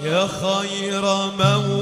يا خير موت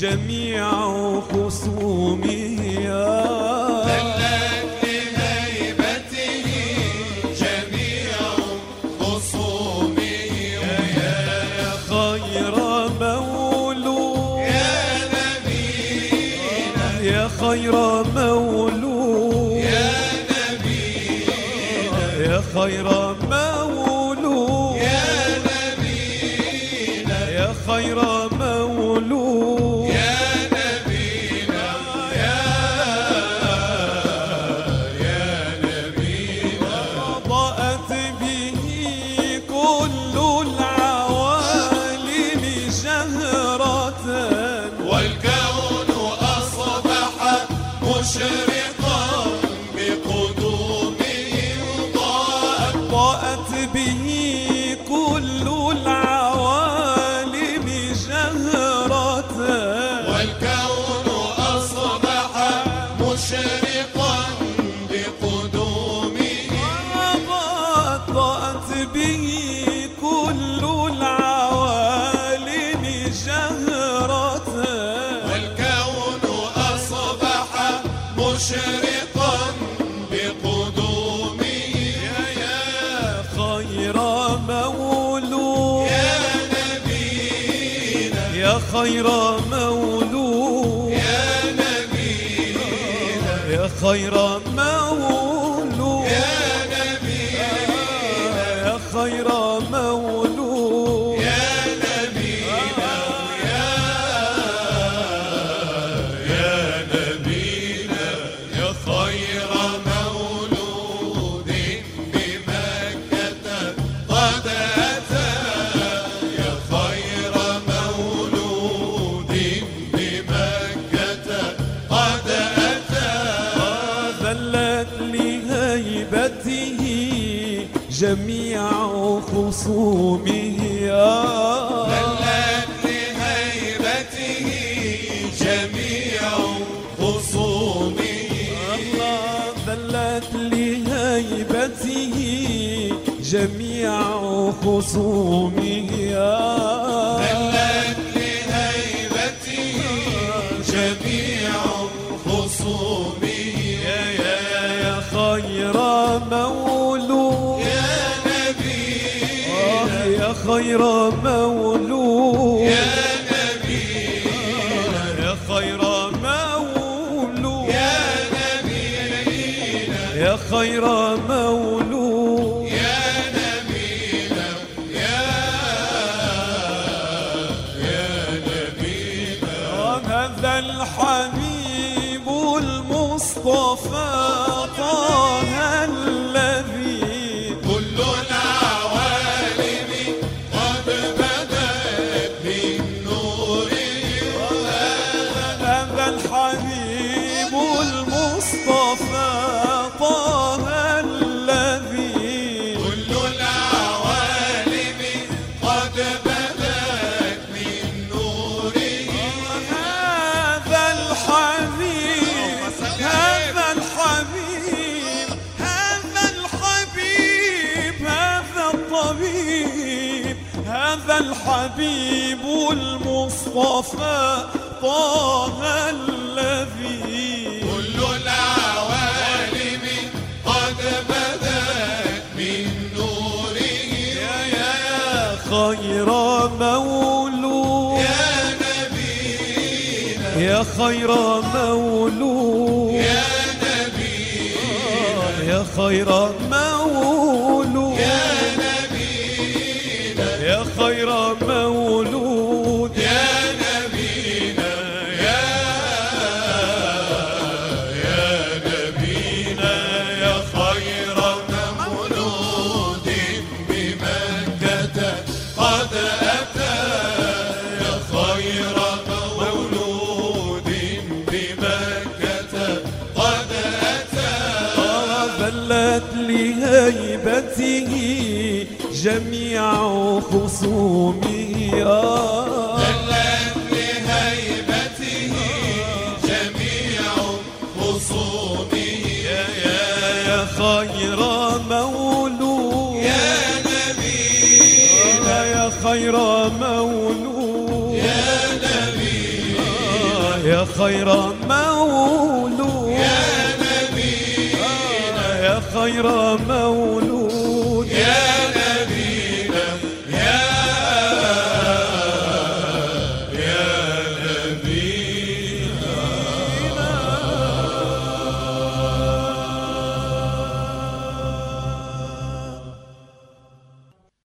جميع خصومي. خير مولود. يا نبينا يا خير مولود. يا نبينا يا خير مولود. خير مولود. يا نبينا يا خير مولود. جميع خصومه يا جميع خصومه يا خير مولود. يا نبي يا خير مولود. يا نبي. يا خير مولود يا نبي. يا يا نبي. هذا الحمد هذا الحبيب المصطفى طه الذي كل العوالم قد بدت من نوره. يا يا يا خير مولود. يا نبينا. يا خير مولود. يا نبينا. يا خير جميع خصومه آه. دلت لهيبته جميع خصومه يا خير مولود. يا نبينا. يا خير مولود. يا نبينا. يا خير مولود. يا نبينا. يا خير مولود.